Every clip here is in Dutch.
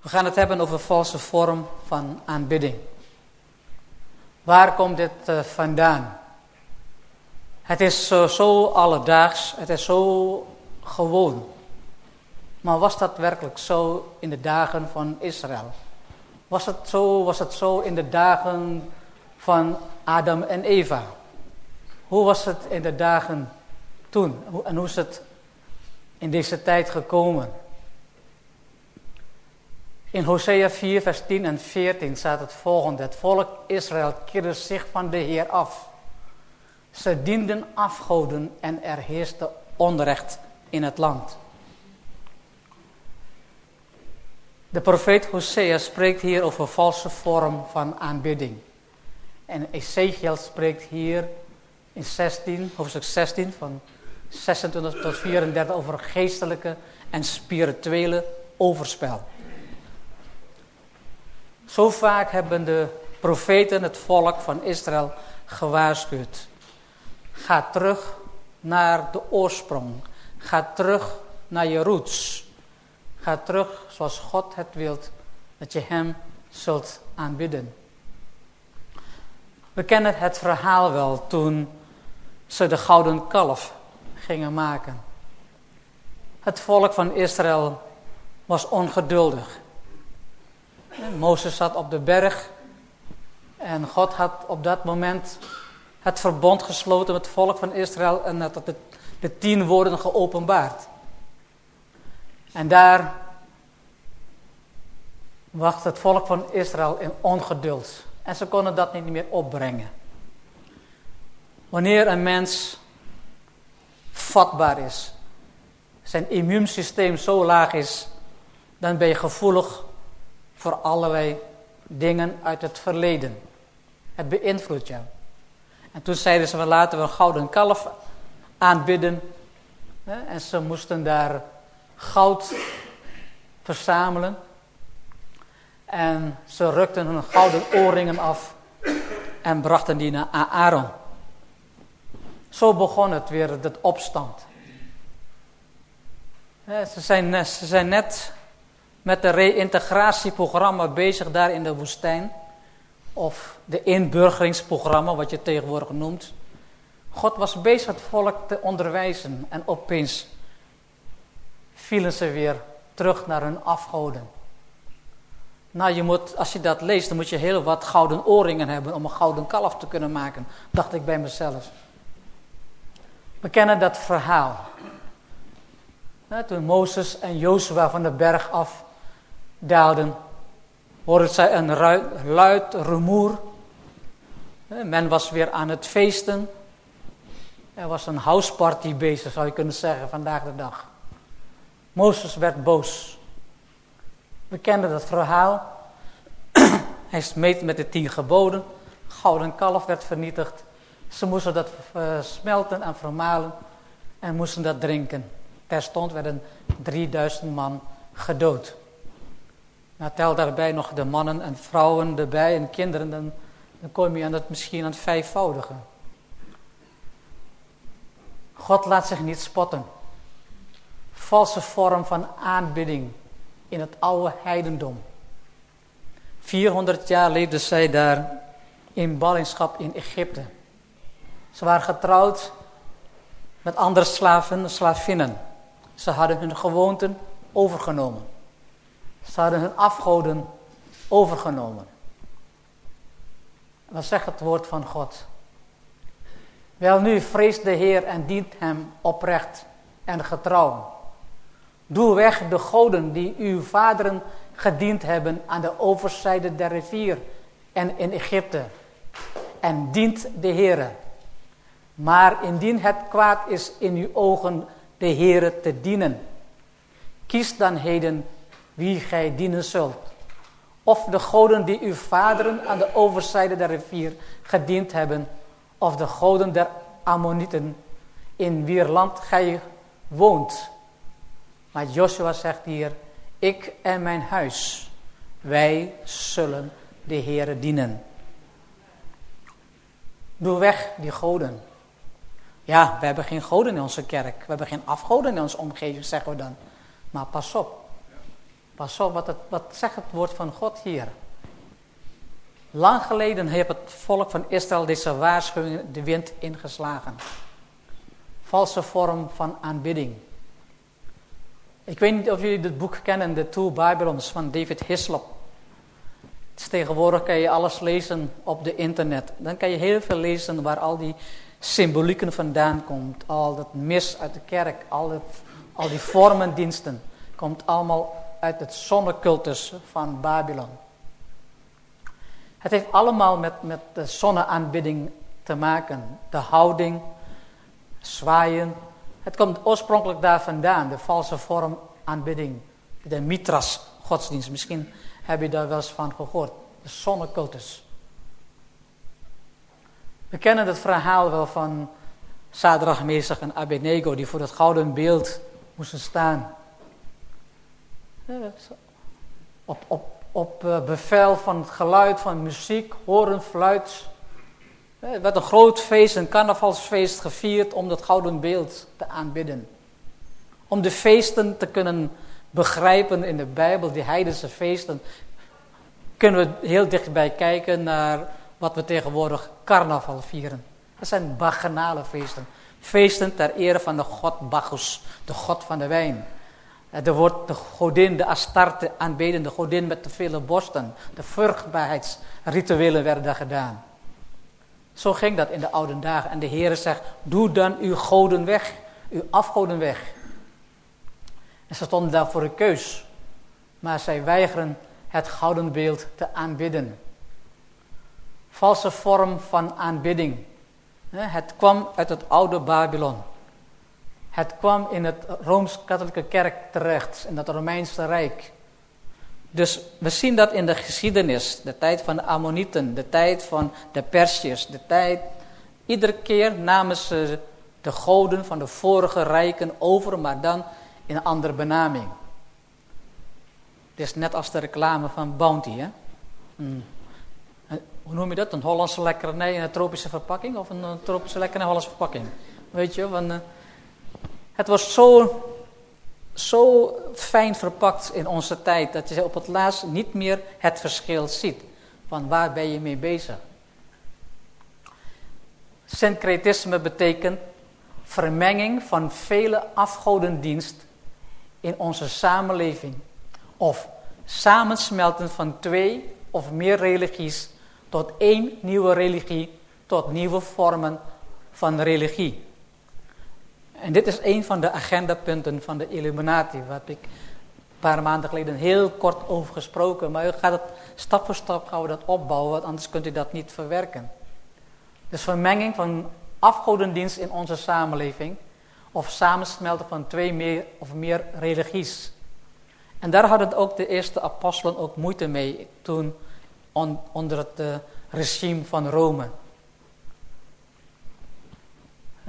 We gaan het hebben over valse vorm van aanbidding. Waar komt dit uh, vandaan? Het is zo, zo alledaags, het is zo gewoon. Maar was dat werkelijk zo in de dagen van Israël? Was het zo, was het zo in de dagen van Adam en Eva? Hoe was het in de dagen toen? En hoe is het in deze tijd gekomen? In Hosea 4, vers 10 en 14 staat het volgende. Het volk Israël keerde zich van de Heer af. Ze dienden afgoden en er heerste onrecht in het land. De profeet Hosea spreekt hier over valse vorm van aanbidding. En Ezekiel spreekt hier in 16, hoofdstuk 16 van 26 tot 34 over geestelijke en spirituele overspel. Zo vaak hebben de profeten het volk van Israël gewaarschuwd. Ga terug naar de oorsprong. Ga terug naar je roots. Ga terug zoals God het wilt, dat je Hem zult aanbidden. We kennen het verhaal wel toen ze de gouden kalf gingen maken. Het volk van Israël was ongeduldig. Mozes zat op de berg en God had op dat moment het verbond gesloten met het volk van Israël en had de, de tien woorden geopenbaard. En daar wacht het volk van Israël in ongeduld. En ze konden dat niet meer opbrengen. Wanneer een mens vatbaar is, zijn immuunsysteem zo laag is, dan ben je gevoelig voor allerlei dingen uit het verleden. Het beïnvloedt jou. En toen zeiden ze, laten we een gouden kalf aanbidden. En ze moesten daar goud verzamelen. En ze rukten hun gouden oorringen af en brachten die naar Aaron. Zo begon het weer, dat opstand. Ze zijn, ze zijn net met de reïntegratieprogramma bezig daar in de woestijn. Of de inburgeringsprogramma, wat je tegenwoordig noemt. God was bezig het volk te onderwijzen en opeens vielen ze weer terug naar hun afgoden. Nou, je moet, als je dat leest, dan moet je heel wat gouden oorringen hebben om een gouden kalf te kunnen maken, dacht ik bij mezelf. We kennen dat verhaal. toen Mozes en Jozua van de berg af daalden, hoorden zij een luid rumoer. Men was weer aan het feesten. Er was een houseparty bezig, zou je kunnen zeggen, vandaag de dag. Mozes werd boos. We kennen dat verhaal. Hij smeet met de tien geboden. Gouden kalf werd vernietigd. Ze moesten dat uh, smelten en vermalen en moesten dat drinken. Terstond werden 3000 man gedood. Nou, tel daarbij nog de mannen en vrouwen erbij en kinderen, dan, kom je aan het misschien aan het vijfvoudige. God laat zich niet spotten. Valse vorm van aanbidding in het oude heidendom. 400 jaar leefden zij daar in ballingschap in Egypte. Ze waren getrouwd met andere slaven, slavinnen. Ze hadden hun gewoonten overgenomen. Ze hun afgoden overgenomen. Wat zegt het woord van God? Wel nu, vrees de Heer en dient hem oprecht en getrouw. Doe weg de goden die uw vaderen gediend hebben aan de overzijde der rivier en in Egypte. En dient de Heere. Maar indien het kwaad is in uw ogen de Heere te dienen. Kies dan heden wie gij dienen zult. Of de goden die uw vaderen aan de overzijde der rivier gediend hebben. Of de goden der Ammonieten in wier land gij woont. Maar Joshua zegt hier, ik en mijn huis, wij zullen de Heere dienen. Doe weg die goden. Ja, we hebben geen goden in onze kerk. We hebben geen afgoden in onze omgeving, zeggen we dan. Maar pas op. Pas op, wat, het, wat zegt het woord van God hier? Lang geleden heeft het volk van Israël deze waarschuwing de wind ingeslagen. Valse vorm van aanbidding. Ik weet niet of jullie dit boek kennen, The Two Babylons van David Hislop. Tegenwoordig kan je alles lezen op de internet. Dan kan je heel veel lezen waar al die symbolieken vandaan komt. Al dat mis uit de kerk, al, al die vormendiensten. Komt allemaal uit het zonnecultus van Babylon. Het heeft allemaal met, met de zonneaanbidding te maken. De houding, zwaaien. Het komt oorspronkelijk daar vandaan, de valse vorm aanbidding. De mitras godsdienst. Misschien heb je daar wel eens van gehoord. De zonnecultus. We kennen het verhaal wel van Sadrach, Mesach en Abednego die voor het gouden beeld moesten staan. Op, op, op eh, bevel van het geluid van muziek, horen, fluit. Er werd een groot feest, een carnavalsfeest gevierd om dat gouden beeld te aanbidden. Om de feesten te kunnen begrijpen in de Bijbel, die heidense feesten, kunnen we heel dichtbij kijken naar wat we tegenwoordig carnaval vieren. Dat zijn bacchanale feesten. Feesten ter ere van de god Bacchus, de god van de wijn. Er wordt de godin, de Astarte aanbeden, de godin met de vele borsten. De vruchtbaarheidsrituelen werden daar gedaan. Zo ging dat in de oude dagen. En de Heer zegt, doe dan uw goden weg, uw afgoden weg. En ze stonden daar voor een keus. Maar zij weigeren het gouden beeld te aanbidden. Valse vorm van aanbidding. Het kwam uit het oude Babylon. Het kwam in het Rooms-Katholieke Kerk terecht, in het Romeinse Rijk. Dus we zien dat in de geschiedenis, de tijd van de Ammonieten, de tijd van de Persiërs, de tijd. Iedere keer namen ze de goden van de vorige rijken over, maar dan in een andere benaming. Het is net als de reclame van Bounty. Hè? Hmm. Hoe noem je dat? Een Hollandse lekkernij in een tropische verpakking? Of een, tropische lekkernij in een Hollandse verpakking? Weet je, van, het was zo, zo fijn verpakt in onze tijd dat je op het laatst niet meer het verschil ziet. Van waar ben je mee bezig? Syncretisme betekent vermenging van vele afgodendienst in onze samenleving. Of samensmelten van twee of meer religies tot één nieuwe religie, tot nieuwe vormen van religie. En dit is een van de agendapunten van de Illuminati, waar ik een paar maanden geleden heel kort over gesproken. Maar u gaat het stap voor stap gaan we dat opbouwen, want anders kunt u dat niet verwerken. Dus vermenging van afgodendienst in onze samenleving, of samensmelten van twee meer of meer religies. En daar hadden ook de eerste apostelen ook moeite mee toen onder het uh, regime van Rome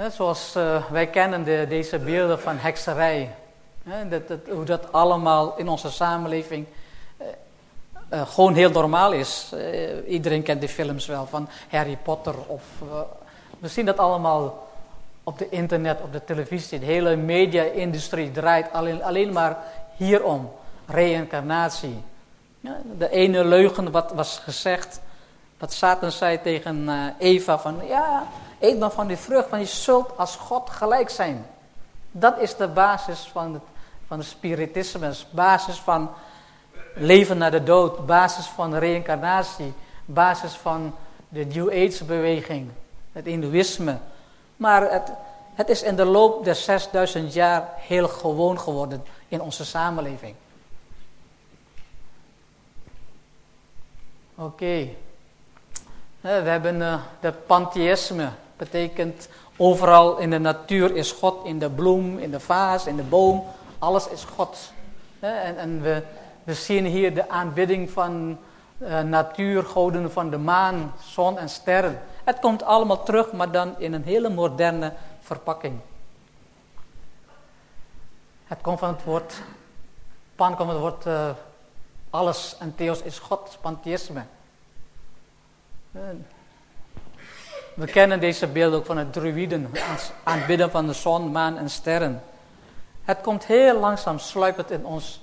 zoals uh, wij kennen de, deze beelden van hekserij. dat, dat, hoe dat allemaal in onze samenleving uh, uh, gewoon heel normaal is. iedereen kent die films wel van Harry Potter. Of, we zien dat allemaal op de internet, op de televisie. De hele media-industrie draait alleen, alleen maar hierom. Reïncarnatie. De ene leugen wat was gezegd, wat Satan zei tegen Eva van ja, Eet dan van die vrucht, want je zult als God gelijk zijn. Dat is de basis van het, van het spiritisme, basis van leven na de dood, basis van reïncarnatie, basis van de New Age beweging, het hindoeïsme. Maar het, het is in de loop der 6000 jaar heel gewoon geworden in onze samenleving. Oké. We hebben uh, de pantheïsme betekent overal in de natuur is God, in de bloem, in de vaas, in de boom, alles is God. En, en we, we zien hier de aanbidding van uh, natuurgoden van de maan, zon en sterren. Het komt allemaal terug, maar dan in een hele moderne verpakking. Het komt van het woord, pan komt van het woord uh, alles en theos is God, pantheïsme. We kennen deze beelden ook van het druïden, aanbidden van de zon, maan en sterren. Het komt heel langzaam sluipend in ons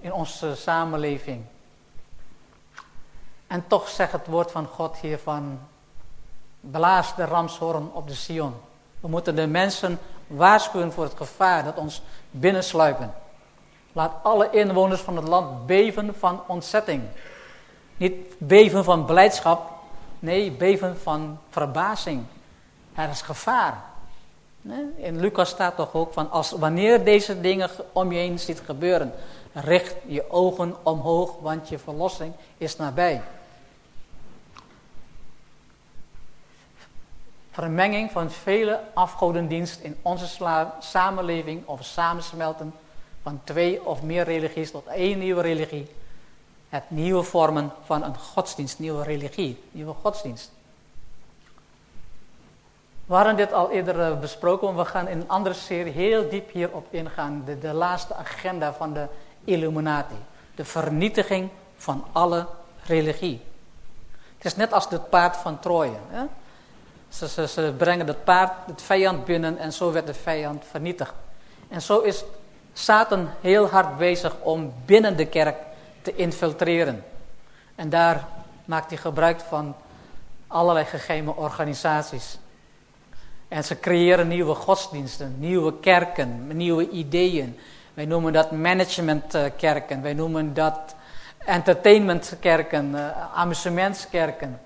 in onze samenleving. En toch zegt het woord van God hier van, blaas de ramshoorn op de Sion. We moeten de mensen waarschuwen voor het gevaar dat ons binnensluipen. Laat alle inwoners van het land beven van ontzetting. Niet beven van blijdschap, nee, beven van verbazing. Er is gevaar. In Lucas staat toch ook van, als, wanneer deze dingen om je heen ziet gebeuren, richt je ogen omhoog, want je verlossing is nabij. Vermenging van vele afgodendienst in onze samenleving of samensmelten van twee of meer religies tot één nieuwe religie. Het nieuwe vormen van een godsdienst, nieuwe religie, nieuwe godsdienst. We hadden dit al eerder eh, besproken, we gaan in een andere serie heel diep hierop ingaan. De, de laatste agenda van de Illuminati. De vernietiging van alle religie. Het is net als het paard van Troje. Ze, ze, brengen het paard, het vijand binnen en zo werd de vijand vernietigd. En zo is Satan heel hard bezig om binnen de kerk te infiltreren. En daar maakt hij gebruik van allerlei geheime organisaties. En ze creëren nieuwe godsdiensten, nieuwe kerken, nieuwe ideeën. Wij noemen dat managementkerken, wij noemen dat entertainmentkerken, uh, amusementskerken.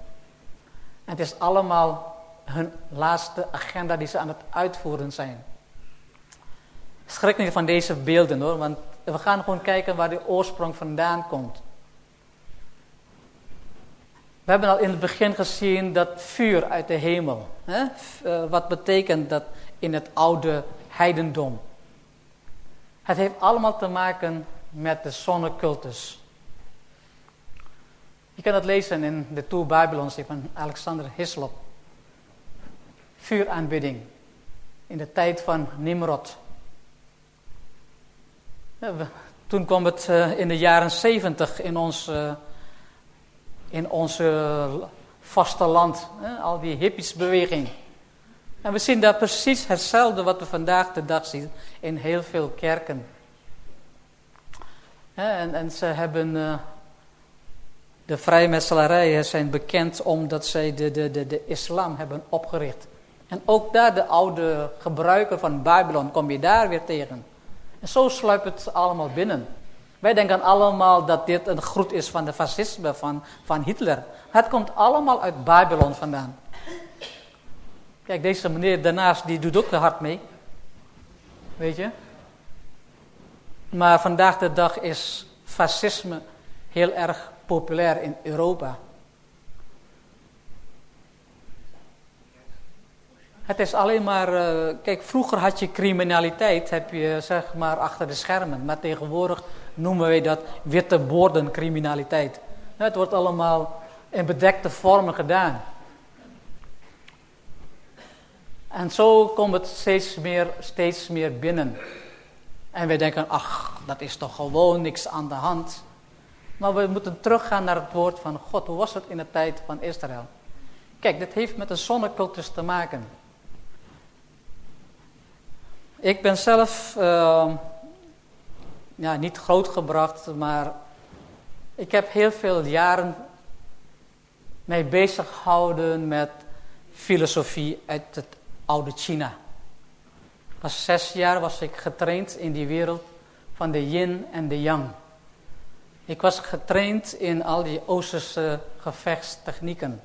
En het is allemaal hun laatste agenda die ze aan het uitvoeren zijn. Schrik niet van deze beelden hoor, want we gaan gewoon kijken waar de oorsprong vandaan komt. We hebben al in het begin gezien dat vuur uit de hemel. Hè? Eh, wat betekent dat in het oude heidendom? Het heeft allemaal te maken met de zonnecultus. Je kan het lezen in de Two Babylons van Alexander Hislop. Vuuraanbidding in de tijd van Nimrod. Toen kwam het eh, in de jaren zeventig in ons eh, in onze vasteland. Al die hippiesbeweging. En we zien daar precies hetzelfde wat we vandaag de dag zien in heel veel kerken. En, en ze hebben uh, de vrijmetselarijen zijn bekend omdat zij de, de, de, de islam hebben opgericht. En ook daar de oude gebruiker van Babylon kom je daar weer tegen. En zo sluipt het allemaal binnen. Wij denken allemaal dat dit een groet is van de fascisme van, van Hitler. Het komt allemaal uit Babylon vandaan. Kijk, deze meneer daarnaast, die doet ook hard mee. Weet je? Maar vandaag de dag is fascisme heel erg populair in Europa. Het is alleen maar, uh, kijk, vroeger had je criminaliteit, heb je zeg maar achter de schermen. Maar tegenwoordig noemen wij dat witte bordencriminaliteit. Het wordt allemaal in bedekte vormen gedaan. En zo komt het steeds meer, steeds meer binnen. En wij denken, ach, dat is toch gewoon niks aan de hand. Maar we moeten teruggaan naar het woord van God. Hoe was het in de tijd van Israël? Kijk, dit heeft met de zonnecultus te maken. Ik ben zelf uh, ja, niet grootgebracht, maar ik heb heel veel jaren mij bezig gehouden met filosofie uit het oude China. Als zes jaar was ik getraind in die wereld van de yin en de yang. Ik was getraind in al die Oosterse gevechtstechnieken.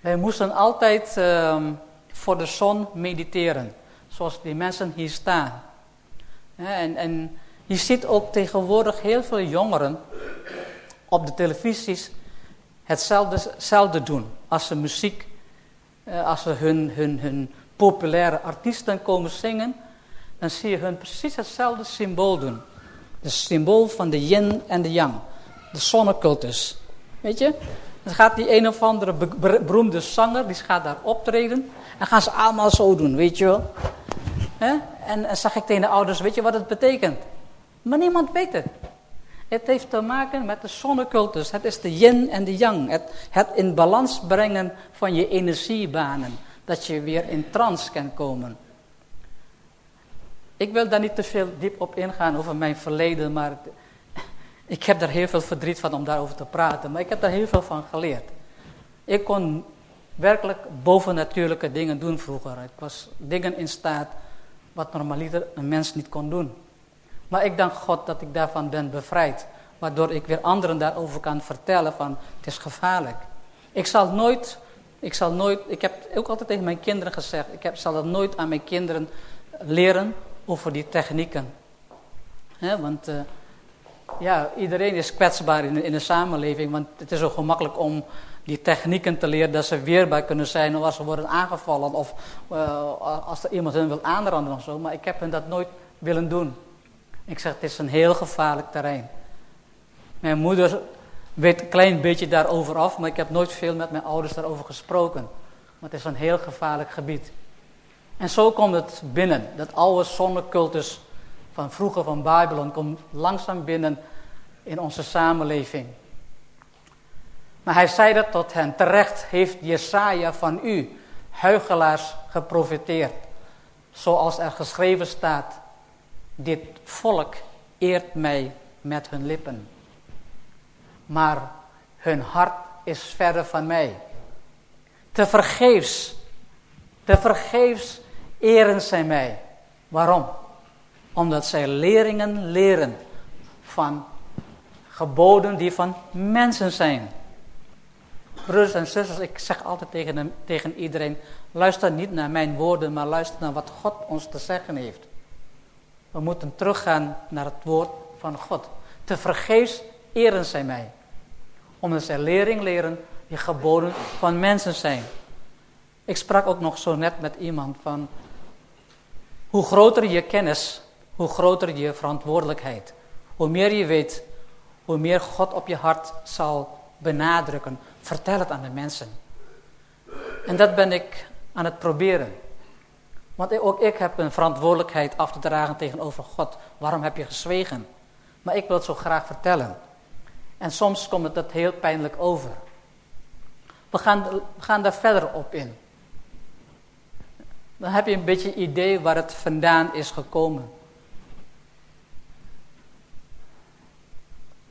Wij moesten altijd uh, voor de zon mediteren, zoals die mensen hier staan. En, en je ziet ook tegenwoordig heel veel jongeren op de televisies hetzelfde, doen. Als ze muziek, eh, als ze hun, hun, hun populaire artiesten komen zingen, dan zie je hun precies hetzelfde symbool doen. Het symbool van de yin en de yang. De zonnecultus. Weet je? Dan gaat die een of andere beroemde zanger, die gaat daar optreden. En gaan ze allemaal zo doen, weet je wel. En, en zag ik tegen de ouders, weet je wat het betekent? Maar niemand weet het. Het heeft te maken met de zonnecultus. Het is de yin en de yang. Het, het in balans brengen van je energiebanen. Dat je weer in trance kan komen. Ik wil daar niet te veel diep op ingaan over mijn verleden, maar Ik heb daar heel veel verdriet van om daarover te praten, maar ik heb daar heel veel van geleerd. Ik kon werkelijk bovennatuurlijke dingen doen vroeger. Ik was dingen in staat wat normaliter een mens niet kon doen. Maar ik dank God dat ik daarvan ben bevrijd. Waardoor ik weer anderen daarover kan vertellen van het is gevaarlijk. Ik zal nooit, ik zal nooit, ik heb ook altijd tegen mijn kinderen gezegd, ik heb, zal dat nooit aan mijn kinderen leren over die technieken. want uh, ja, iedereen is kwetsbaar in, in de samenleving, want het is zo gemakkelijk om die technieken te leren dat ze weerbaar kunnen zijn als ze worden aangevallen of uh, als er iemand hen wil aanranden of zo. Maar ik heb hen dat nooit willen doen. Ik zeg, het is een heel gevaarlijk terrein. Mijn moeder weet een klein beetje daarover af, maar ik heb nooit veel met mijn ouders daarover gesproken. Maar het is een heel gevaarlijk gebied. En zo komt het binnen. Dat oude zonnecultus van vroeger van Babylon komt langzaam binnen in onze samenleving. Maar hij zei tot hen. Terecht heeft Jesaja van u, huigelaars, geprofiteerd. Zoals er geschreven staat. Dit volk eert mij met hun lippen. Maar hun hart is verre van mij. Te vergeefs, te vergeefs eren zij mij. Waarom? Omdat zij leringen leren van geboden die van mensen zijn. Broeders en zusters, ik zeg altijd tegen, tegen iedereen, luister niet naar mijn woorden, maar luister naar wat God ons te zeggen heeft. We moeten teruggaan naar het woord van God. Te vergeefs eren zij mij. Omdat zij lering leren die geboden van mensen zijn. Ik sprak ook nog zo net met iemand van, hoe groter je kennis, hoe groter je verantwoordelijkheid. Hoe meer je weet, hoe meer God op je hart zal benadrukken. Vertel het aan de mensen. En dat ben ik aan het proberen. Want ook ik heb een verantwoordelijkheid af te dragen tegenover God. Waarom heb je gezwegen? Maar ik wil het zo graag vertellen. En soms komt het dat heel pijnlijk over. We gaan, we gaan daar verder op in. Dan heb je een beetje idee waar het vandaan is gekomen.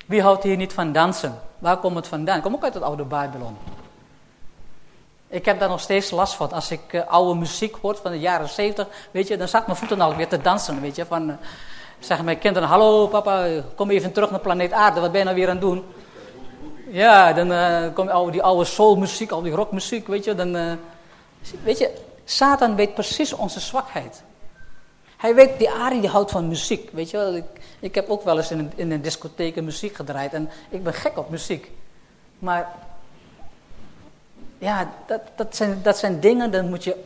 Wie houdt hier niet van dansen? Waar komt het vandaan? Ik kom ook uit het oude Babylon. Ik heb daar nog steeds last van. Als ik uh, oude muziek hoor van de jaren 70, weet je, dan zat mijn voeten alweer te dansen, weet je. Van, uh, zeggen mijn kinderen, hallo papa, kom even terug naar planeet aarde, wat ben je nou weer aan het doen? Ja, dan uh, kom al die oude soulmuziek, al die rockmuziek, weet je. Dan, weet je, Satan weet precies onze zwakheid. Hij weet, die Ari die houdt van muziek, weet je wel. Ik, ik heb ook wel eens in een, in een discotheek muziek gedraaid en ik ben gek op muziek. Maar ja, dat, dat, zijn, dat zijn dingen, dan moet je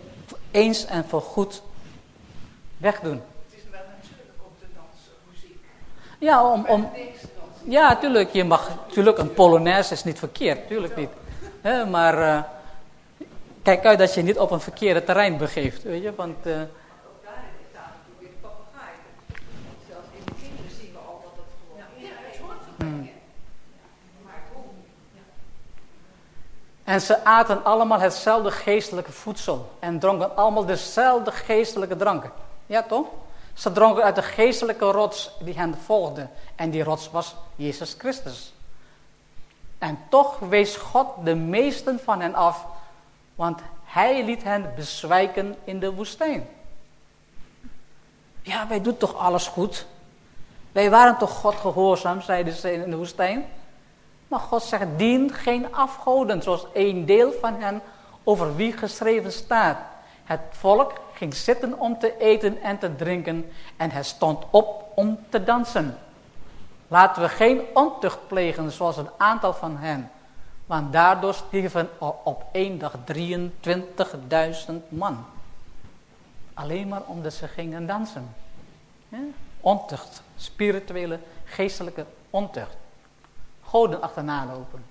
eens en voor goed wegdoen. Het is wel natuurlijk om te dansen, muziek. Ja, om, om, ja, tuurlijk. Je mag, tuurlijk, een polonaise is niet verkeerd, tuurlijk niet. He, maar uh, kijk uit dat je niet op een verkeerde terrein begeeft, weet je, want... Uh, En ze aten allemaal hetzelfde geestelijke voedsel. En dronken allemaal dezelfde geestelijke dranken. Ja toch? Ze dronken uit de geestelijke rots die hen volgde. En die rots was Jezus Christus. En toch wees God de meesten van hen af. Want hij liet hen bezwijken in de woestijn. Ja, wij doen toch alles goed? Wij waren toch God gehoorzaam, zeiden ze in de woestijn. Maar God zegt, dien geen afgoden, zoals een deel van hen over wie geschreven staat. Het volk ging zitten om te eten en te drinken en het stond op om te dansen. Laten we geen ontucht plegen zoals een aantal van hen. Want daardoor stierven op één dag 23.000 man. Alleen maar omdat ze gingen dansen. Ontucht, spirituele, geestelijke ontucht goden achterna lopen.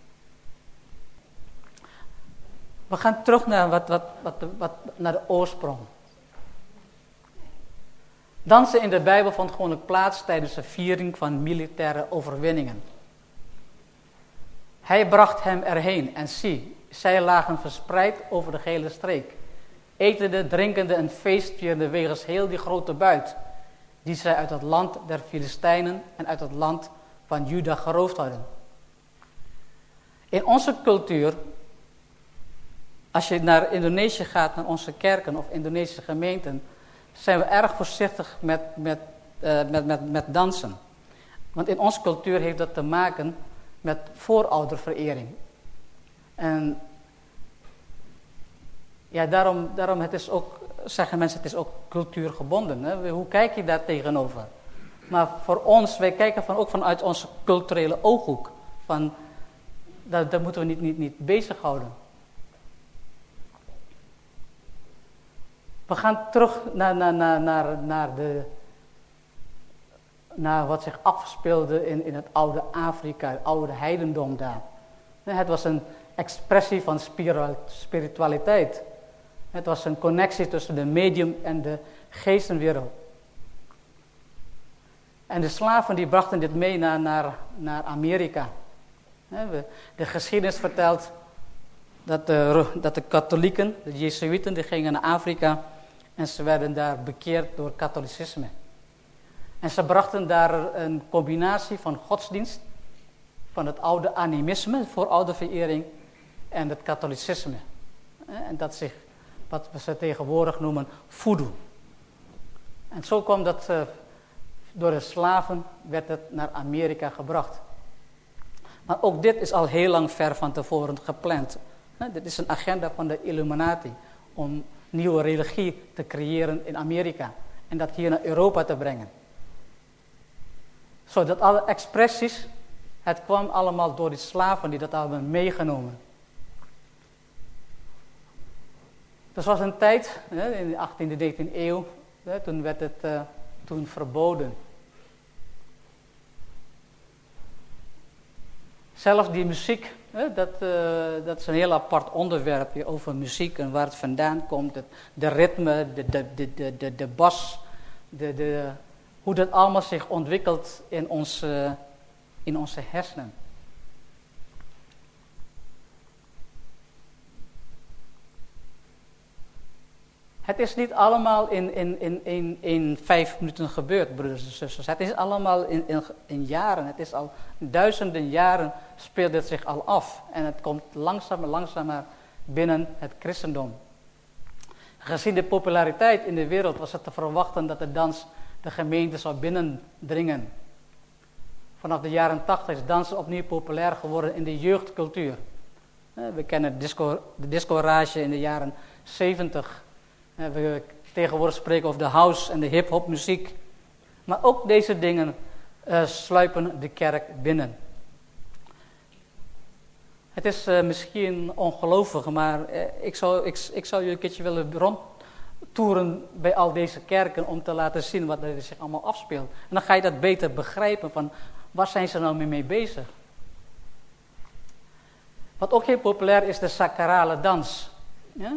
We gaan terug naar, wat, wat, wat, naar de oorsprong. Dansen in de Bijbel vond gewoonlijk plaats tijdens de viering van militaire overwinningen. Hij bracht hem erheen en zie, zij lagen verspreid over de gele streek. Etende, drinkende en feestvierende wegens heel die grote buit, die zij uit het land der Filistijnen en uit het land van Juda geroofd hadden. In onze cultuur, als je naar Indonesië gaat, naar onze kerken of Indonesische gemeenten, zijn we erg voorzichtig met, met, uh, met, met, met dansen. Want in onze cultuur heeft dat te maken met voorouderverering. En ja, daarom, daarom het is ook, zeggen mensen, het is ook cultuurgebonden. Hè? Hoe kijk je daar tegenover? Maar voor ons, wij kijken van, ook vanuit onze culturele ooghoek. Van, dat, dat moeten we niet, niet, niet bezighouden. We gaan terug naar, naar, naar, naar, naar, de, naar wat zich afspeelde in, in het oude Afrika, het oude heidendom daar. Het was een expressie van spiritualiteit. Het was een connectie tussen de medium en de geestenwereld. En de slaven die brachten dit mee naar, naar, naar Amerika. De geschiedenis vertelt dat de, dat de katholieken, de jezuïeten, die gingen naar Afrika en ze werden daar bekeerd door katholicisme. En ze brachten daar een combinatie van godsdienst, van het oude animisme, voor oude verering, en het katholicisme. En dat zich, wat we ze tegenwoordig noemen, voodoo. En zo kwam dat uh, door de slaven, werd het naar Amerika gebracht. Maar ook dit is al heel lang ver van tevoren gepland. Dit is een agenda van de Illuminati om nieuwe religie te creëren in Amerika en dat hier naar Europa te brengen. Zodat alle expressies, het kwam allemaal door die slaven die dat hebben meegenomen. Dat was een tijd, in de 18e, 19e eeuw, toen werd het uh, toen verboden. Zelfs die muziek, dat, uh, dat is een heel apart onderwerp over muziek en waar het vandaan komt. Het, de ritme, de, de, de, de, de, bas, de, de, hoe dat allemaal zich ontwikkelt in onze, in onze hersenen. Het is niet allemaal in, in, in, in, in vijf minuten gebeurd, broeders en zusters. Het is allemaal in, in, in jaren. Het is al duizenden jaren speelt het zich al af. En het komt langzamer, langzamer binnen het christendom. Gezien de populariteit in de wereld was het te verwachten dat de dans de gemeente zou binnendringen. Vanaf de jaren 80 is dansen opnieuw populair geworden in de jeugdcultuur. We kennen disco, de discorage in de jaren 70 we tegenwoordig spreken over de house en de hip-hop muziek. Maar ook deze dingen uh, sluipen de kerk binnen. Het is uh, misschien ongelovig, maar ik, zou, ik, ik zou je een keertje willen rondtoeren bij al deze kerken om te laten zien wat er zich allemaal afspeelt. En dan ga je dat beter begrijpen van waar zijn ze nou mee, mee bezig. Wat ook heel populair is, de sacrale dans. Ja?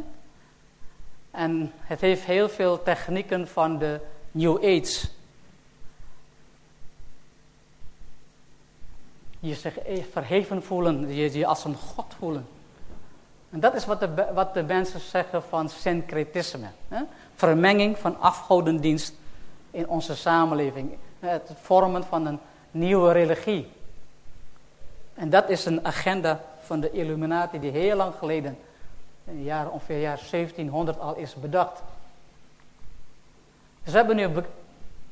En het heeft heel veel technieken van de New Age. Je zich verheven voelen, je je als een God voelen. En dat is wat de, wat de mensen zeggen van syncretisme. Hè? Vermenging van afgodendienst in onze samenleving. Het vormen van een nieuwe religie. En dat is een agenda van de Illuminati die heel lang geleden in het jaar, ongeveer jaar 1700 al is bedacht. We hebben nu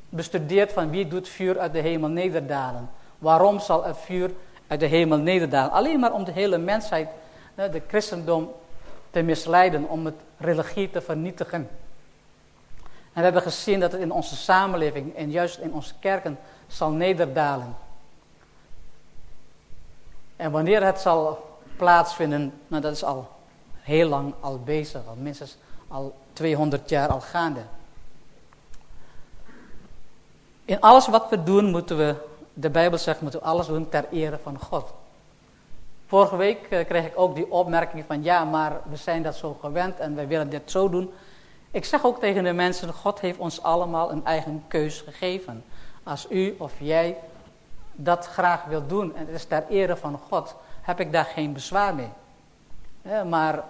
bestudeerd van wie doet vuur uit de hemel nederdalen. Waarom zal er vuur uit de hemel nederdalen? Alleen maar om de hele mensheid, de christendom, te misleiden, om het religie te vernietigen. En we hebben gezien dat het in onze samenleving en juist in onze kerken zal nederdalen. En wanneer het zal plaatsvinden, nou dat is al heel lang al bezig, al minstens al 200 jaar al gaande. In alles wat we doen moeten we, de Bijbel zegt, moeten we alles doen ter ere van God. Vorige week uh, kreeg ik ook die opmerking van ja, maar we zijn dat zo gewend en wij willen dit zo doen. Ik zeg ook tegen de mensen, God heeft ons allemaal een eigen keus gegeven. Als u of jij dat graag wilt doen en het is ter ere van God, heb ik daar geen bezwaar mee. Maar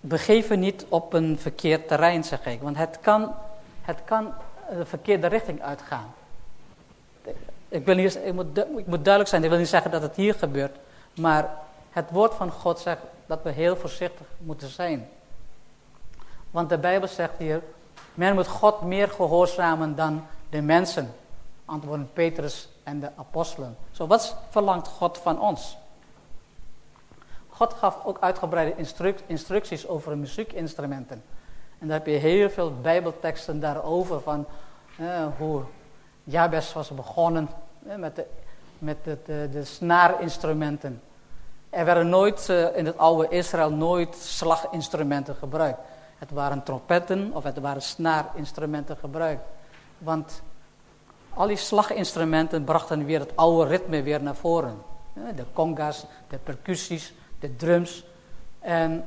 begeven niet op een verkeerd terrein, zeg ik. Want het kan, het kan de verkeerde richting uitgaan. Ik, wil niet, ik, moet, ik moet duidelijk zijn, ik wil niet zeggen dat het hier gebeurt. Maar het woord van God zegt dat we heel voorzichtig moeten zijn. Want de Bijbel zegt hier, men moet God meer gehoorzamen dan de mensen. Antwoorden Petrus en de apostelen. Zo, wat verlangt God van ons? God gaf ook uitgebreide instructies over muziekinstrumenten. En daar heb je heel veel bijbelteksten daarover van eh, hoe Jabes was begonnen eh, met, de, met de, snaarinstrumenten. Er werden nooit eh, in het oude Israël nooit slaginstrumenten gebruikt. Het waren trompetten of het waren snaarinstrumenten gebruikt. Want al die slaginstrumenten brachten weer het oude ritme weer naar voren. De conga's, de percussies, de drums. En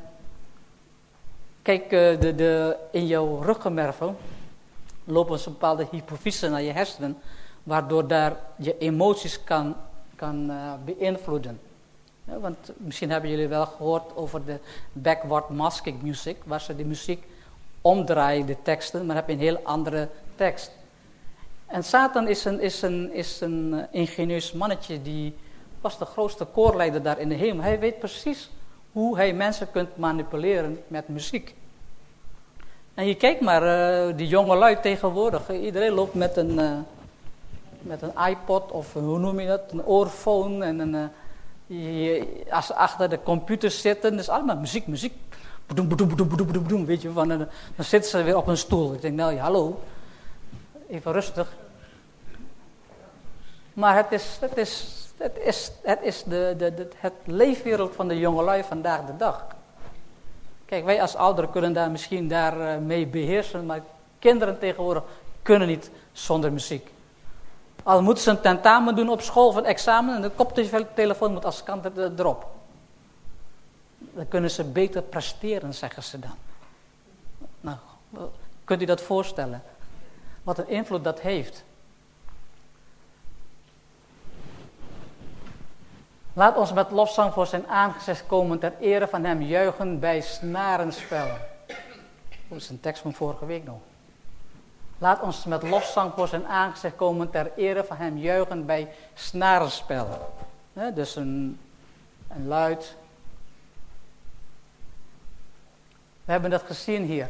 kijk, eh, de, de, in jouw ruggenmervel lopen een bepaalde hypofyse naar je hersenen, waardoor daar je emoties kan, kan uh, beïnvloeden. want misschien hebben jullie wel gehoord over de backward masking music, waar ze de muziek omdraaien, de teksten, maar heb je een heel andere tekst. En Satan is een, is een, is een eh, ingenieus mannetje, die was de grootste koorleider daar in de hemel. Hij weet precies hoe hij mensen kunt manipuleren met muziek. En je kijkt maar, uh, die jonge lui tegenwoordig, iedereen loopt met een, uh, met een iPod of hoe noem je dat, een oorfoon. En een, je, als ze achter de computer zitten, is allemaal muziek, muziek. Boedoem, boedoem, boedoem, boedoem, boedoem, weet je, van, dan zitten ze weer op een stoel. Ik denk, nou ja, hallo, even rustig. Maar het is, het is, het is, het is de, de, het leefwereld van de jongelui vandaag de dag. Kijk, wij als ouderen kunnen daar misschien daar uh, mee beheersen, maar kinderen tegenwoordig kunnen niet zonder muziek. Al moeten ze een tentamen doen op school of examen en de koptelefoon moet als kant erop. Dan kunnen ze beter presteren, zeggen ze dan. Nou, kunt u dat voorstellen? Wat een invloed dat heeft. Laat ons met lofzang voor zijn aangezicht komen ter ere van hem juichen bij snarenspellen. Dat is een tekst van vorige week nog. Laat ons met lofzang voor zijn aangezicht komen ter ere van hem juichen bij snarenspellen. dus een, een luid. We hebben dat gezien hier.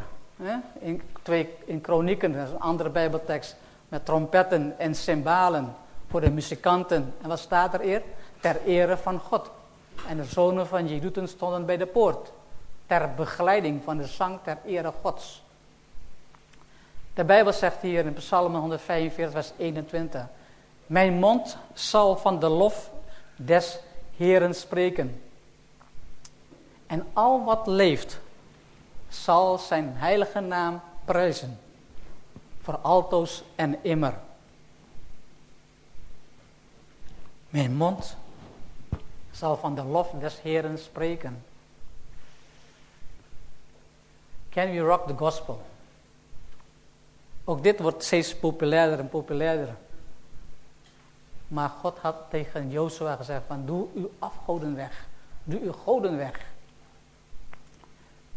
In, twee, in Kronieken, dat is een andere bijbeltekst. Met trompetten en cymbalen voor de muzikanten. En wat staat er hier? Ter ere van God. En de zonen van Jeduten stonden bij de poort, ter begeleiding van de zang ter ere Gods. De Bijbel zegt hier in Psalm 145, vers 21, Mijn mond zal van de lof des Heren spreken. En al wat leeft, zal zijn heilige naam prijzen, voor altoos en immer. Mijn mond zal van de lof des Heren spreken. Can we rock the gospel? Ook dit wordt steeds populairder en populairder. Maar God had tegen Jozua gezegd van doe uw afgoden weg. Doe uw goden weg.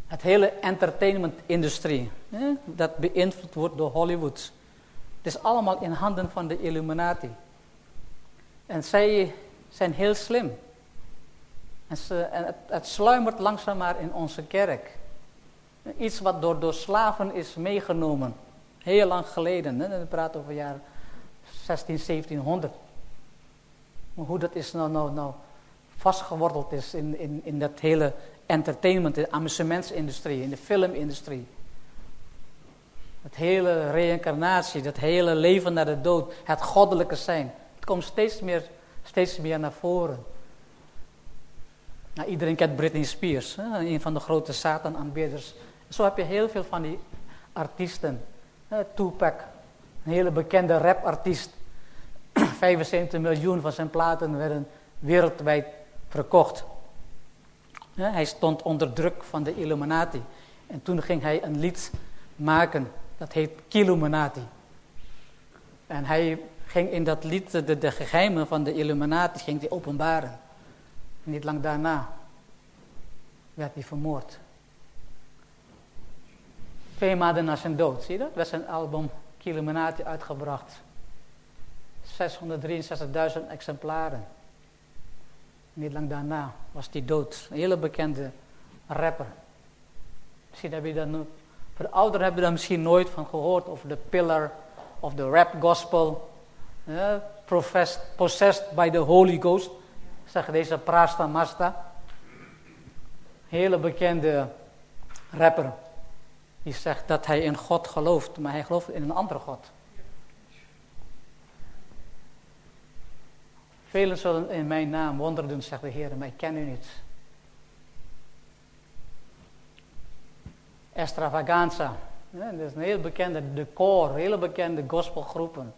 Het hele entertainment-industrie, dat beïnvloed wordt door Hollywood. Het is allemaal in handen van de Illuminati. En zij zijn heel slim. En, het, het, sluimert langzaam maar in onze kerk. Iets wat door, door slaven is meegenomen. Heel lang geleden. Hè? We praten over jaar 16, 1700. Maar hoe dat is nou, nou, nou vastgeworteld is in, in, in dat hele entertainment, de amusementsindustrie, in de filmindustrie. Het hele reïncarnatie, dat hele leven naar de dood, het goddelijke zijn. Het komt steeds meer, steeds meer naar voren. Nou, iedereen kent Britney Spears, hè? een van de grote Satan-aanbidders. Zo heb je heel veel van die artiesten. Tupac, een hele bekende rapartiest. 75 miljoen van zijn platen werden wereldwijd verkocht. Hij stond onder druk van de Illuminati. En toen ging hij een lied maken, dat heet Killuminati. En hij ging in dat lied de, de geheimen van de Illuminati ging die openbaren. Niet lang daarna werd hij vermoord. Twee maanden na zijn dood, zie je dat? Werd zijn album Killuminati uitgebracht. 663.000 exemplaren. Niet lang daarna was hij dood. Een hele bekende rapper. Misschien heb je nu, voor de ouderen hebben daar misschien nooit van gehoord over de pillar of de rap gospel. Uh, possessed by the Holy Ghost, zeggen deze Prasta Masta. Hele bekende rapper. Die zegt dat hij in God gelooft, maar hij gelooft in een andere God. Velen zullen in mijn naam wonderen doen, zegt de Heer, maar ik ken u niet. Extravaganza. Dat is een heel bekende decor, hele bekende gospelgroepen.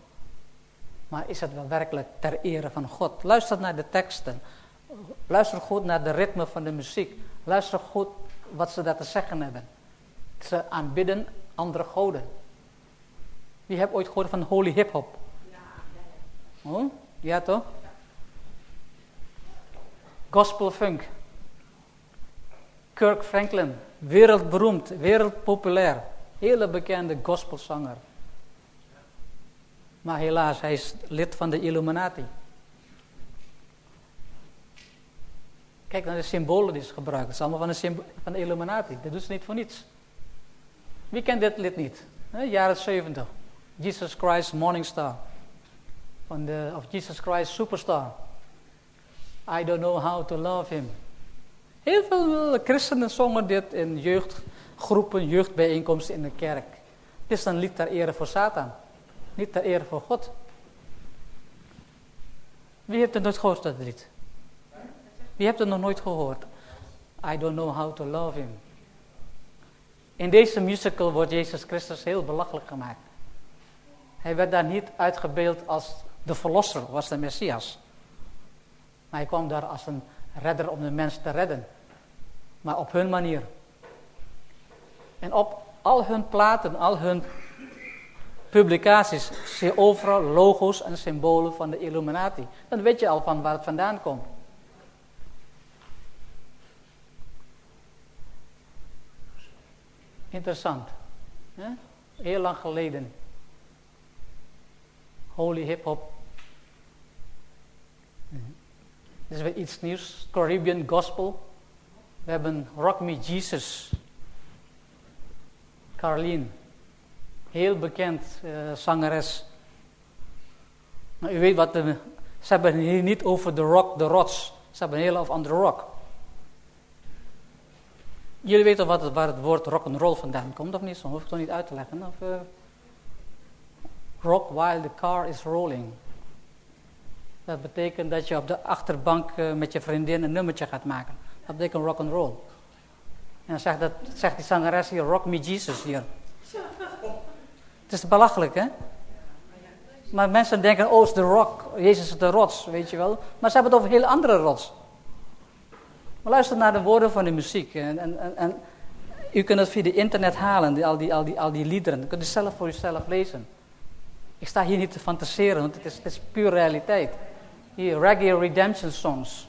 Maar is het wel werkelijk ter ere van God? Luister naar de teksten. Luister goed naar de ritme van de muziek. Luister goed wat ze daar te zeggen hebben. Ze aanbidden andere goden. Wie hebt ooit gehoord van holy hip hop? Ja, ja. Oh? Ja toch? Gospel funk. Kirk Franklin, wereldberoemd, wereldpopulair. Hele bekende gospelzanger. Maar helaas, hij is lid van de Illuminati. Kijk naar de symbolen die ze gebruiken. Het is allemaal van de, van de Illuminati. Dat doet ze niet voor niets. Wie kent dit lid niet? jaren 70. Jesus Christ Morningstar. Van de, of Jesus Christ Superstar. I don't know how to love him. Heel veel christenen zongen dit in jeugdgroepen, jeugdbijeenkomsten in de kerk. Het is een lied ter ere voor Satan. Niet ter ere voor God. Wie heeft het nooit gehoord, dat lied? Wie heeft het nog nooit gehoord? I don't know how to love him. In deze musical wordt Jezus Christus heel belachelijk gemaakt. Hij werd daar niet uitgebeeld als de verlosser, was de Messias. Maar hij kwam daar als een redder om de mens te redden. Maar op hun manier. En op al hun platen, al hun publicaties, zie overal logo's en symbolen van de Illuminati. Dan weet je al van waar het vandaan komt. Interessant. Heel lang geleden. Holy hip hop. Dit is weer iets nieuws. Caribbean gospel. We hebben Rock Me Jesus. Carlene. Heel bekend uh, zangeres. Maar u weet wat, de, ze hebben hier niet over de rock, de rots. Ze hebben een hele of andere rock. Jullie weten wat het, waar het woord rock and roll vandaan komt, of niet? Zo hoef ik toch niet uit te leggen. Of, uh, rock while the car is rolling. Dat betekent dat je op de achterbank met je vriendin een nummertje gaat maken. Dat betekent rock and roll. En dan zegt, dat, zegt die zangeres hier, rock me Jesus hier. Het is belachelijk, hè? Maar mensen denken, oh, is de rock, Jezus is de rots, weet je wel. Maar ze hebben het over een hele andere rots. Maar luister naar de woorden van de muziek. En, en, en, u kunt het via de internet halen, al, die, al, die, al die liederen. U kunt het zelf voor uzelf lezen. Ik sta hier niet te fantaseren, want het is, het is puur realiteit. Hier, reggae redemption songs.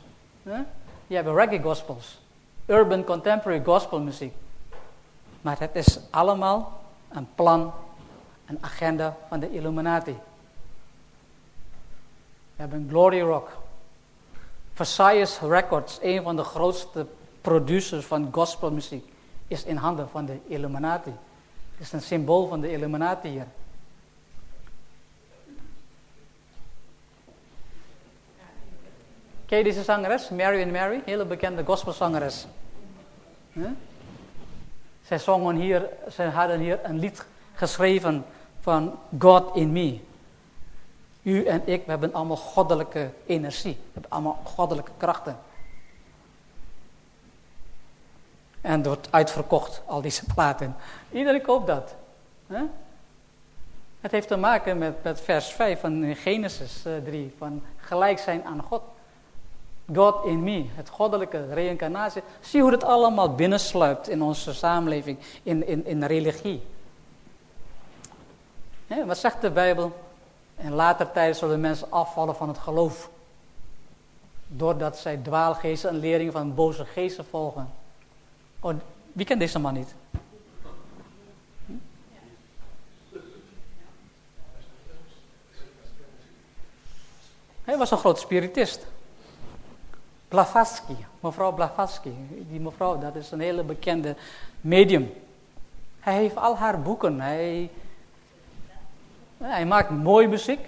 Je hebt reggae gospels. Urban contemporary gospel muziek. Maar het is allemaal een plan, een agenda van de Illuminati. We hebben Glory Rock. Versailles Records, een van de grootste producers van gospelmuziek, is in handen van de Illuminati. Het is een symbool van de Illuminati hier. Ken je deze zangeres? Mary and Mary, hele bekende gospelzangeres. Huh? Zij zongen hier, zij hadden hier een lied geschreven van God in me. U en ik, we hebben allemaal goddelijke energie. We hebben allemaal goddelijke krachten. En het wordt uitverkocht, al deze platen. Iedereen koopt dat. Het heeft te maken met, met vers 5 van Genesis 3, eh, van gelijk zijn aan God. God in me, het goddelijke, reïncarnatie. Zie hoe het allemaal binnensluipt in onze samenleving, in, in, in religie. Wat zegt de Bijbel? En later tijden zullen mensen afvallen van het geloof. Doordat zij dwaalgeesten en leringen van boze geesten volgen. Oh, wie kent deze man niet? was een groot spiritist. Blavatsky, mevrouw Blavatsky. Die mevrouw, dat is een hele bekende medium. Hij heeft al haar boeken. Hij, hij maakt mooi muziek.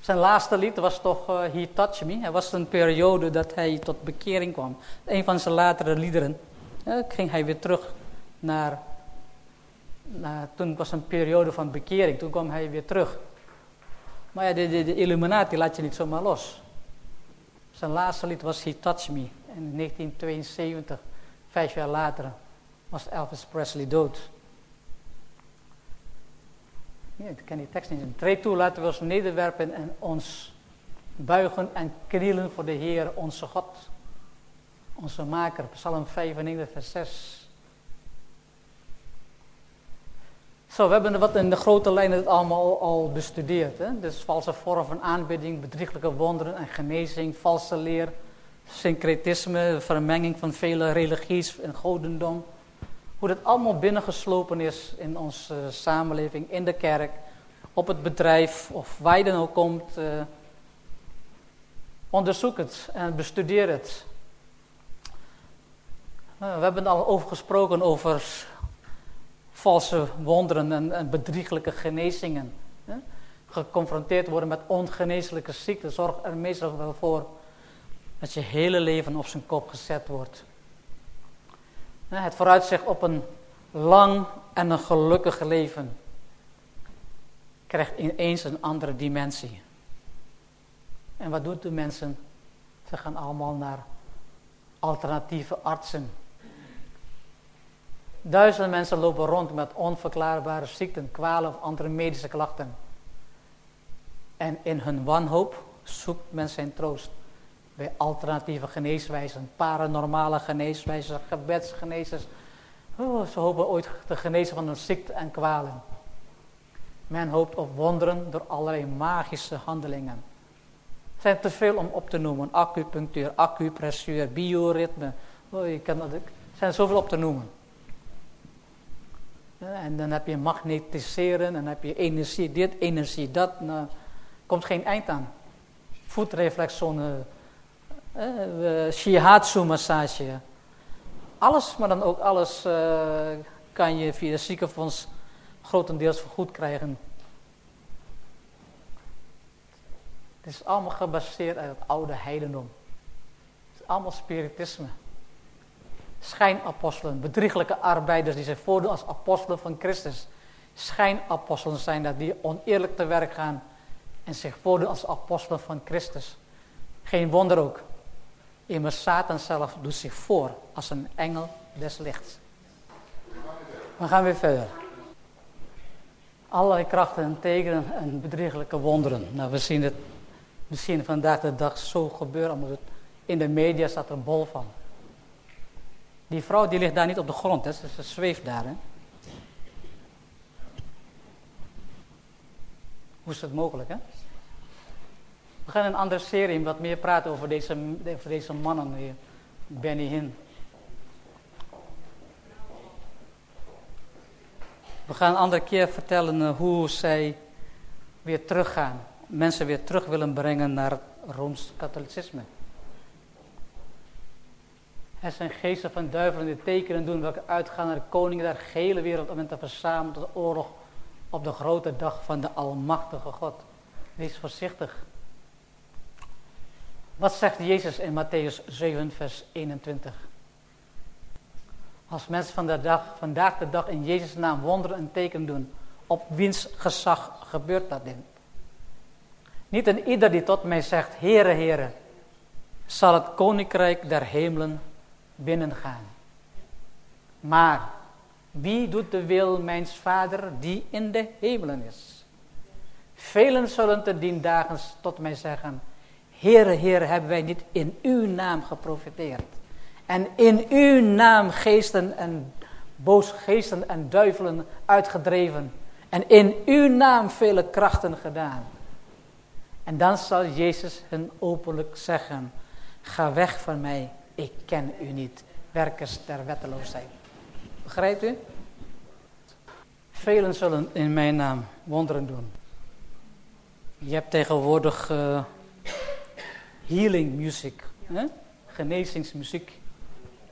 Zijn laatste lied was toch uh, He Touched Me. Het was een periode dat hij tot bekering kwam. Een van zijn latere liederen. Ging hij weer terug naar, naar... Toen was een periode van bekering. Toen kwam hij weer terug. Maar ja, de, de, de Illuminati laat je niet zomaar los. Zijn laatste lied was He Touched Me. In 1972, vijf jaar later, was Elvis Presley dood. Ik ken die tekst niet. Treed toe, laten we ons nederwerpen en ons buigen en knielen voor de Heer, onze God. Onze maker, Psalm 95, vers 6. Zo, we hebben wat in de grote lijnen het allemaal al bestudeerd. Hè? Dus valse vorm van aanbidding, bedrieglijke wonderen en genezing, valse leer, syncretisme, vermenging van vele religies en godendom. Hoe dat allemaal binnengeslopen is in onze samenleving, in de kerk, op het bedrijf of waar je dan ook komt. Uh, onderzoek het en bestudeer het. Uh, we hebben al over gesproken over valse wonderen en, bedrieglijke genezingen. Geconfronteerd worden met ongeneeslijke ziekten zorgt er meestal wel voor dat je hele leven op zijn kop gezet wordt. Het vooruitzicht op een lang en een gelukkig leven krijgt ineens een andere dimensie. En wat doen de mensen? Ze gaan allemaal naar alternatieve artsen. Duizenden mensen lopen rond met onverklaarbare ziekten, kwalen of andere medische klachten. En in hun wanhoop zoekt men zijn troost bij alternatieve geneeswijzen, paranormale geneeswijzen, gebedsgenezers. Oh, ze hopen ooit te genezen van hun ziekte en kwalen. Men hoopt op wonderen door allerlei magische handelingen. Het zijn te veel om op te noemen. Acupunctuur, acupressuur, bioritme. Oh, kan dat, er zijn zoveel op te noemen. En dan heb je magnetiseren, en dan heb je energie dit, energie dat. Nou, komt geen eind aan. Voetreflexzone, uh, shihatsu massage. Alles, maar dan ook alles uh, kan je via de ziekenfonds grotendeels vergoed krijgen. Het is allemaal gebaseerd op het oude heidendom. Het is allemaal spiritisme schijnapostelen, bedrieglijke arbeiders die zich voordoen als apostelen van Christus. Schijnapostelen zijn dat die oneerlijk te werk gaan en zich voordoen als apostelen van Christus. Geen wonder ook. Immers Satan zelf doet zich voor als een engel des lichts. We gaan weer verder. Allerlei krachten en tekenen en bedrieglijke wonderen. Nou, we zien het misschien vandaag de dag zo gebeuren, het in de media staat er bol van. Die vrouw die ligt daar niet op de grond, hè? Ze, zweeft daar. Hè? Hoe is het mogelijk, hè? We gaan een andere serie wat meer praten over deze, mannen hier. Benny Hinn. We gaan een andere keer vertellen eh, hoe zij weer teruggaan. Mensen weer terug willen brengen naar het Rooms-Katholicisme. Er zijn geesten van duivelen die tekenen doen welke uitgaan naar de koningen der gehele wereld om hen te verzamelen tot oorlog op de grote dag van de Almachtige God. Wees voorzichtig. Wat zegt Jezus in Matthäus 7, vers 21? Als mensen van de dag, vandaag de dag in Jezus' naam wonderen en teken doen, op wiens gezag gebeurt dat in? Niet een ieder die tot mij zegt, Heere, Heere, zal het koninkrijk der hemelen binnengaan. Maar wie doet de wil mijns vader die in de hemelen is? Velen zullen te dien dagen tot mij zeggen, Heere, Heere, hebben wij niet in uw naam geprofiteerd? En in uw naam geesten en boosgeesten en duivelen uitgedreven. En in uw naam vele krachten gedaan. En dan zal Jezus hen openlijk zeggen, ga weg van mij, ik ken u niet, werkers der wetteloosheid. Begrijpt u? Velen zullen in mijn naam wonderen doen. Je hebt tegenwoordig uh, healing music, genezingsmuziek.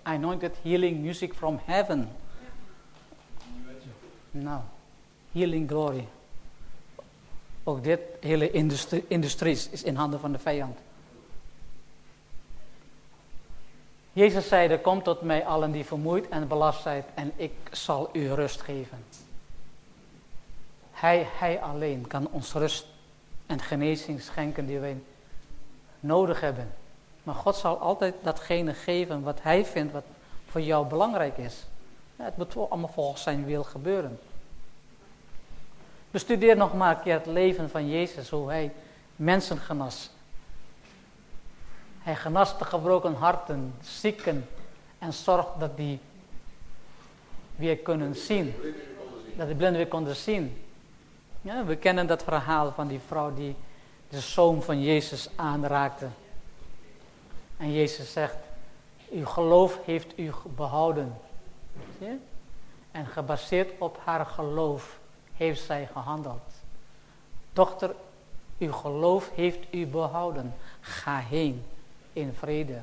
Anointed healing music from heaven. Nou, healing glory. Ook dit hele industrie, is in handen van de vijand. Jezus zei, kom tot mij allen die vermoeid en belast zijn en ik zal u rust geven. Hij, hij alleen kan ons rust en genezing schenken die wij nodig hebben. Maar God zal altijd datgene geven wat hij vindt wat voor jou belangrijk is. het moet allemaal volgens zijn wil gebeuren. Bestudeer nog maar een keer het leven van Jezus, hoe hij mensen genas. Hij genas de gebroken harten, zieken en zorgt dat die weer kunnen zien. Dat de blinden weer konden zien. Ja, we kennen dat verhaal van die vrouw die de zoon van Jezus aanraakte. En Jezus zegt, uw geloof heeft u behouden. En gebaseerd op haar geloof heeft zij gehandeld. Dochter, uw geloof heeft u behouden. Ga heen in vrede.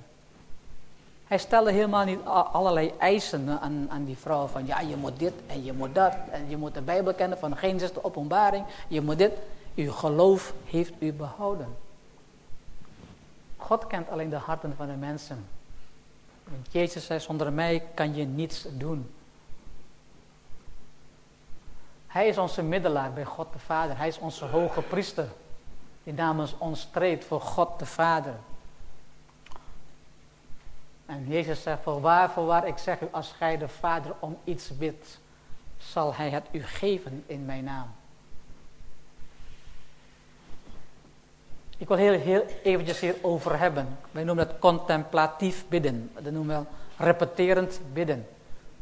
Hij stelde helemaal niet allerlei eisen aan, aan die vrouw van ja, je moet dit en je moet dat en je moet de Bijbel kennen van Genesis de openbaring. Je moet dit. Uw geloof heeft u behouden. God kent alleen de harten van de mensen. Jezus zei, zonder mij kan je niets doen. Hij is onze middelaar bij God de Vader. Hij is onze hoge priester. Die namens ons treedt voor God de Vader. En Jezus zegt, voorwaar, voorwaar, ik zeg u, als gij de Vader om iets bidt, zal hij het u geven in mijn naam. Ik wil heel, heel eventjes hierover hebben. Wij noemen dat contemplatief bidden. Dat noemen we repeterend bidden.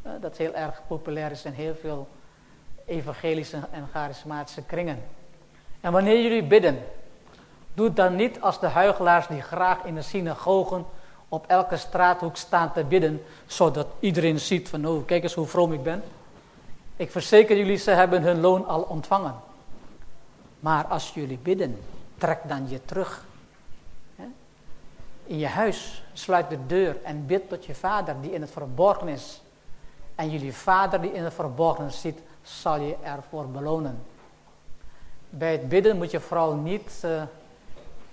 Eh, dat heel erg populair is in heel veel evangelische en charismatische kringen. En wanneer jullie bidden, doe dan niet als de huigelaars die graag in de synagogen op elke straathoek staan te bidden, zodat iedereen ziet van, oh, kijk eens hoe vroom ik ben. Ik verzeker jullie, ze hebben hun loon al ontvangen. Maar als jullie bidden, trek dan je terug. In je huis, sluit de deur en bid tot je vader die in het verborgen is. En jullie vader die in het verborgen zit, zal je ervoor belonen. Bij het bidden moet je vooral niet, uh,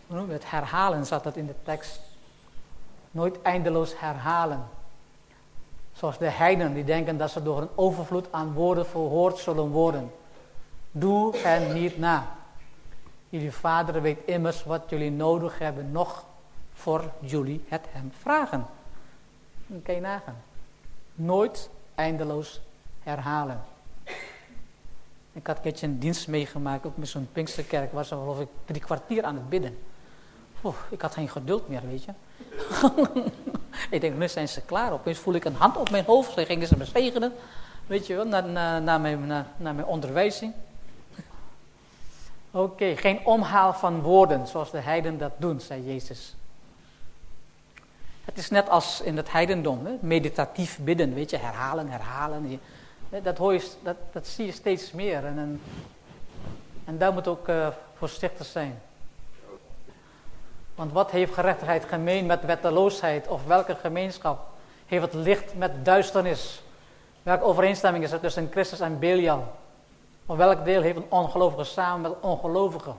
hoe noem je het, herhalen, zat dat in de tekst. Nooit eindeloos herhalen. Zoals de heiden die denken dat ze door een overvloed aan woorden verhoord zullen worden. Doe hen niet na. Jullie vader weet immers wat jullie nodig hebben, nog voor jullie het hem vragen. Dan kan je nagaan. Nooit eindeloos herhalen. Ik had een keertje een dienst meegemaakt, ook met zo'n Pinksterkerk, waar ze geloof ik drie kwartier aan het bidden. Oeh, ik had geen geduld meer, weet je. ik denk, nu zijn ze klaar. Opeens voel ik een hand op mijn hoofd. Ze gingen ze me zegenen. Weet je wel, na, na, na, mijn, na, na mijn onderwijzing. Oké, geen omhaal van woorden zoals de heiden dat doen, zei Jezus. Het is net als in het heidendom, meditatief bidden, weet je, herhalen, herhalen. Dat, hoor je, dat, dat zie je steeds meer. En, en, en daar moet ook uh, voorzichtig zijn. Want wat heeft gerechtigheid gemeen met wetteloosheid? Of welke gemeenschap heeft het licht met duisternis? Welke overeenstemming is er tussen Christus en Belial? Of welk deel heeft een ongelovige samen met een ongelovige?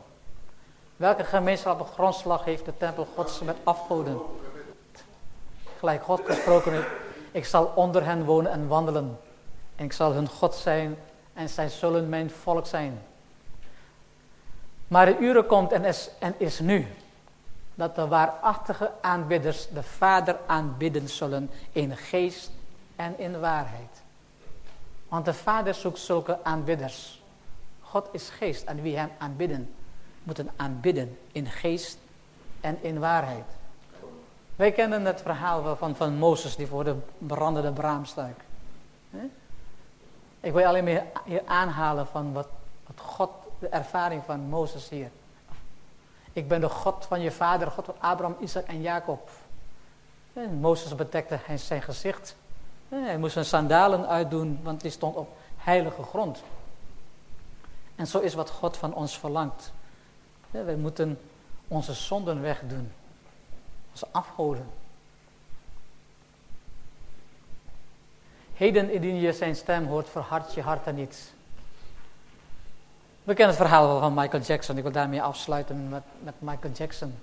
Welke gemeenschap of grondslag heeft de tempel gods met afgoden? Gelijk God gesproken heeft, ik zal onder hen wonen en wandelen. En ik zal hun God zijn en zij zullen mijn volk zijn. Maar de uren komt en is, en is nu dat de waarachtige aanbidders de Vader aanbidden zullen in geest en in waarheid. Want de Vader zoekt zulke aanbidders. God is geest en wie hem aanbidden, moeten aanbidden in geest en in waarheid. Wij kennen het verhaal van, van Mozes die voor de brandende braam stuik. Ik wil alleen maar hier aanhalen van wat, wat God, de ervaring van Mozes hier. Ik ben de God van je vader, God van Abraham, Isaac en Jacob. En Mozes bedekte zijn gezicht. Hij moest zijn sandalen uitdoen, want die stond op heilige grond. En zo is wat God van ons verlangt. Wij moeten onze zonden wegdoen. Onze afgoden. Heden indien je zijn stem hoort, verhard je hart niet. We kennen het verhaal van Michael Jackson. Ik wil daarmee afsluiten met, met Michael Jackson.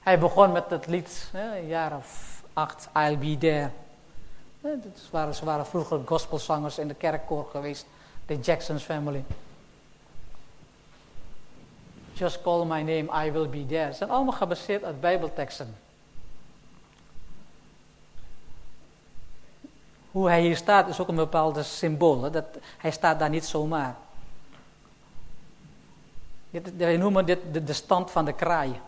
Hij begon met het lied, een jaar of acht, I'll Be There. Waren, ze waren vroeger gospelzangers in de kerkkoor geweest, de Jackson's family. Just call my name, I will be there. Ze zijn allemaal gebaseerd op bijbelteksten. Hoe hij hier staat is ook een bepaalde symbool. Dat, hij staat daar niet zomaar. Wij noemen dit de, de stand van de kraai.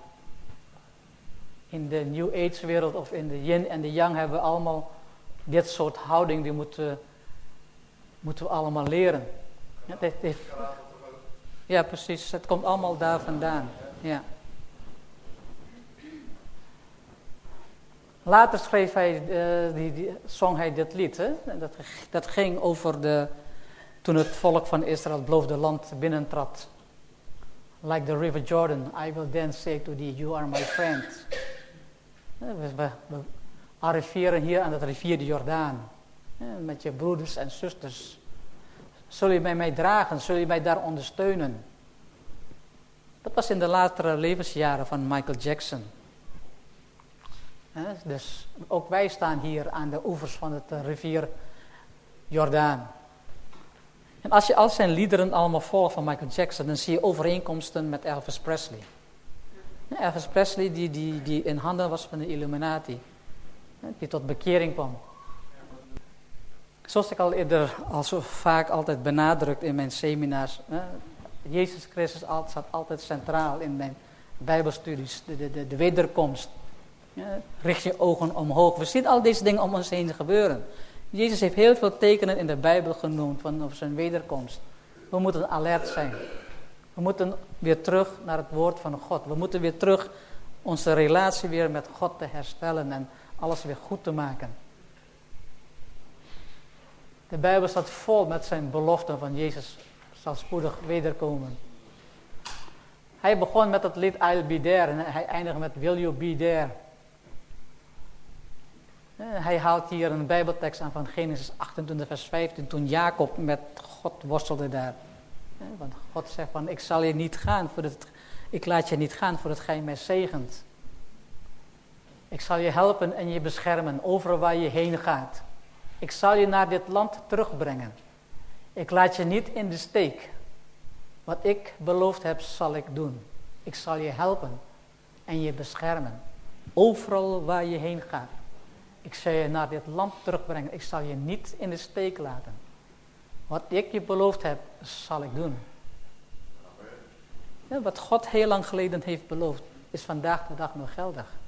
In de New Age wereld of in de yin en de yang hebben we allemaal dit soort houding. Die moeten, moeten we allemaal leren. Ja, ja, precies. Het komt allemaal daar vandaan. Ja. Later schreef hij, uh, die, die, zong hij dit lied. Hè? Dat, dat ging over de, toen het volk van Israël het beloofde land binnentrad. Like the river Jordan, I will then say to thee, you are my friend. We, we arriveren hier aan de rivier de Jordaan. Met je broeders en zusters. Zul je mij dragen? Zul je mij daar ondersteunen? Dat was in de latere levensjaren van Michael Jackson. Dus ook wij staan hier aan de oevers van de eh, rivier Jordaan. En als je al zijn liederen allemaal volgt van Michael Jackson, dan zie je overeenkomsten met Elvis Presley. Elvis Presley die, die, die in handen was van de Illuminati. Die tot bekering kwam. Zoals ik al eerder al zo vaak altijd benadrukt in mijn seminars. Jezus Christus staat altijd centraal in mijn bijbelstudies. De, de, de, de wederkomst. richt je ogen omhoog. We zien al deze dingen om ons heen gebeuren. Jezus heeft heel veel tekenen in de Bijbel genoemd van zijn wederkomst. We moeten alert zijn. We moeten weer terug naar het woord van God. We moeten weer terug onze relatie weer met God te herstellen en alles weer goed te maken. De Bijbel staat vol met zijn beloften van Jezus zal spoedig wederkomen. Hij begon met het lied I'll be there en hij eindigt met Will you be there. Hij haalt hier een bijbeltekst aan van Genesis 28 vers 15 toen Jacob met God worstelde daar. Want God zegt van ik zal je niet gaan voor het, ik laat je niet gaan voordat gij mij zegent. Ik zal je helpen en je beschermen over waar je heen gaat. Ik zal je naar dit land terugbrengen. Ik laat je niet in de steek. Wat ik beloofd heb, zal ik doen. Ik zal je helpen en je beschermen. Overal waar je heen gaat. Ik zal je naar dit land terugbrengen. Ik zal je niet in de steek laten. Wat ik je beloofd heb, zal ik doen. Wat God heel lang geleden heeft beloofd, is vandaag de dag nog geldig.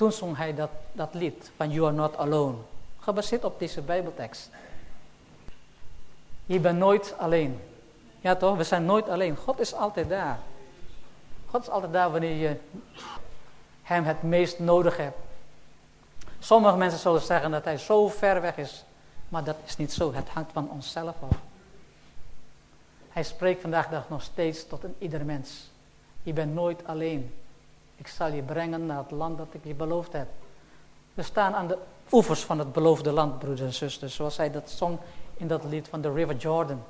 Toen zong hij dat, dat lied van You are not alone. Gebaseerd op deze bijbeltekst. Je bent nooit alleen. Ja toch, we zijn nooit alleen. God is altijd daar. God is altijd daar wanneer je hem het meest nodig hebt. Sommige mensen zullen zeggen dat hij zo ver weg is. Maar dat is niet zo. Het hangt van onszelf af. Hij spreekt vandaag dag nog steeds tot een ieder mens. Je bent nooit alleen. Ik zal je brengen naar het land dat ik je beloofd heb. We staan aan de oevers van het beloofde land, broeders en zusters. Zoals hij dat zong in dat lied van de River Jordan.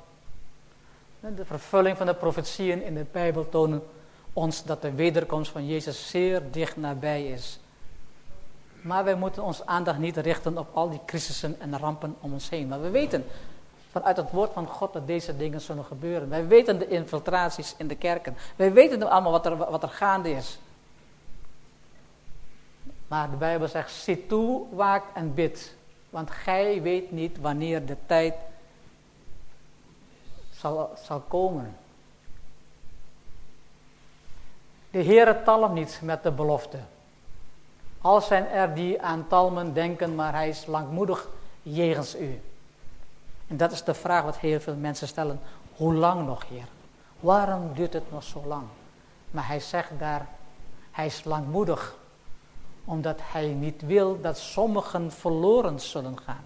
De vervulling van de profetieën in de Bijbel tonen ons dat de wederkomst van Jezus zeer dicht nabij is. Maar wij moeten ons aandacht niet richten op al die crisissen en rampen om ons heen. Maar we weten vanuit het woord van God dat deze dingen zullen gebeuren. Wij weten de infiltraties in de kerken. Wij weten allemaal wat er, wat er gaande is. Maar de Bijbel zegt, zit toe, waak en bid. Want gij weet niet wanneer de tijd zal, zal komen. De Heere talmt niet met de belofte. Al zijn er die aan talmen denken, maar hij is langmoedig jegens u. En dat is de vraag wat heel veel mensen stellen. Hoe lang nog, Heer? Waarom duurt het nog zo lang? Maar hij zegt daar, hij is langmoedig. Omdat hij niet wil dat sommigen verloren zullen gaan.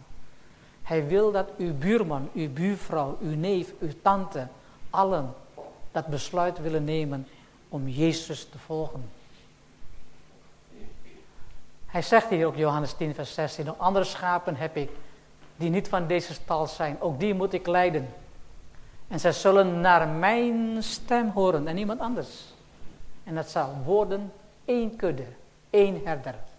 Hij wil dat uw buurman, uw buurvrouw, uw neef, uw tante, allen dat besluit willen nemen om Jezus te volgen. Hij zegt hier ook Johannes 10 vers 16, nog andere schapen heb ik die niet van deze stal zijn. Ook die moet ik leiden. En zij zullen naar mijn stem horen en niemand anders. En dat zal worden één kudde, één herder.